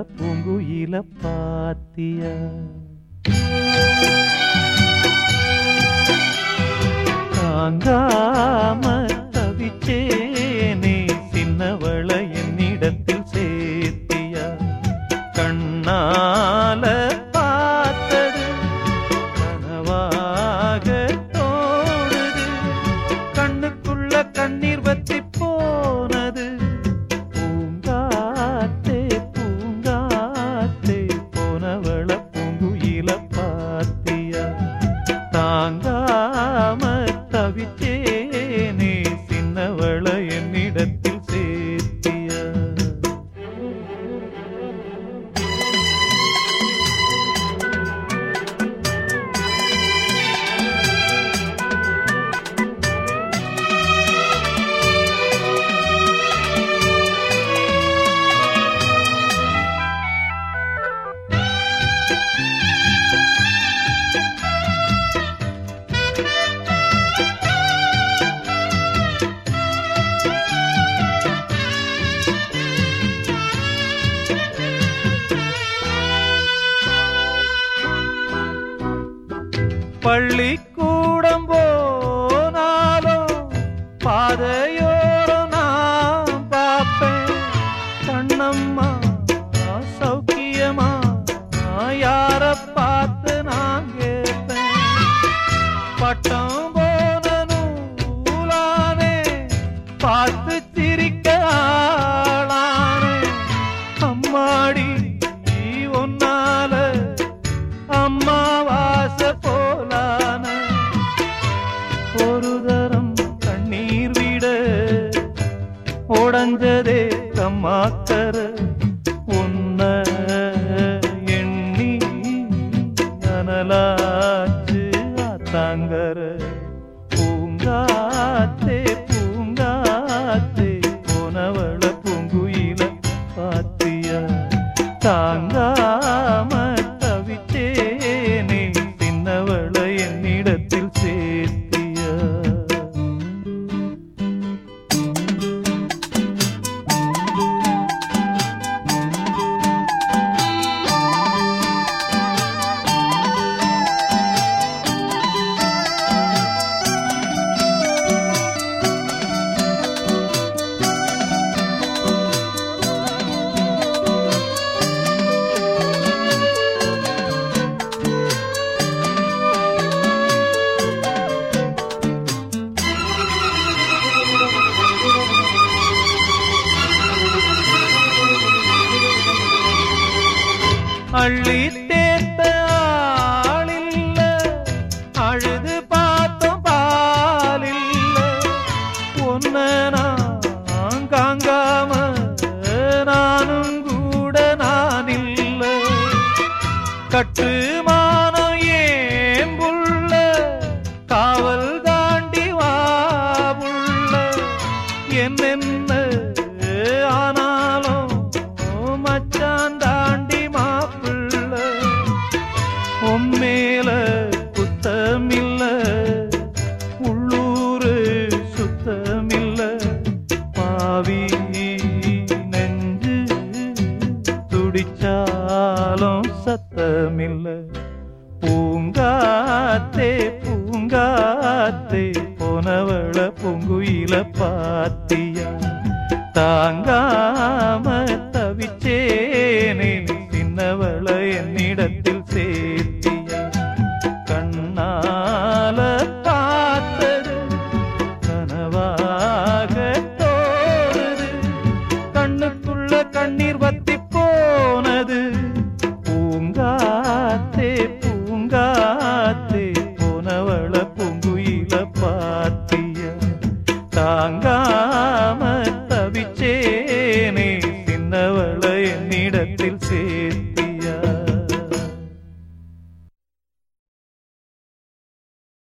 போனவள பூங்குயில பாத்தியா தாங்காம தவிச்சேனே சின்னவள என்னிடத்தில் சேர்த்தியா? கண்ணா தவிச்சேனே பள்ளிக்கூடம் போனாலும் பாதையோரம் நான் பார்ப்பேன். கண்ணம்மா சௌக்கியமா யார போனவள அள்ளி தேத்த ஆளில்ல அழுது பார்த்தோம் பாலில்ல. ஒன்ன நான் காங்காம நானும் கூட நானில்ல. இல்ல பூங்காத்தே பூங்காத்தே போனவள பொங்குயில பாத்தியா? தாங்காம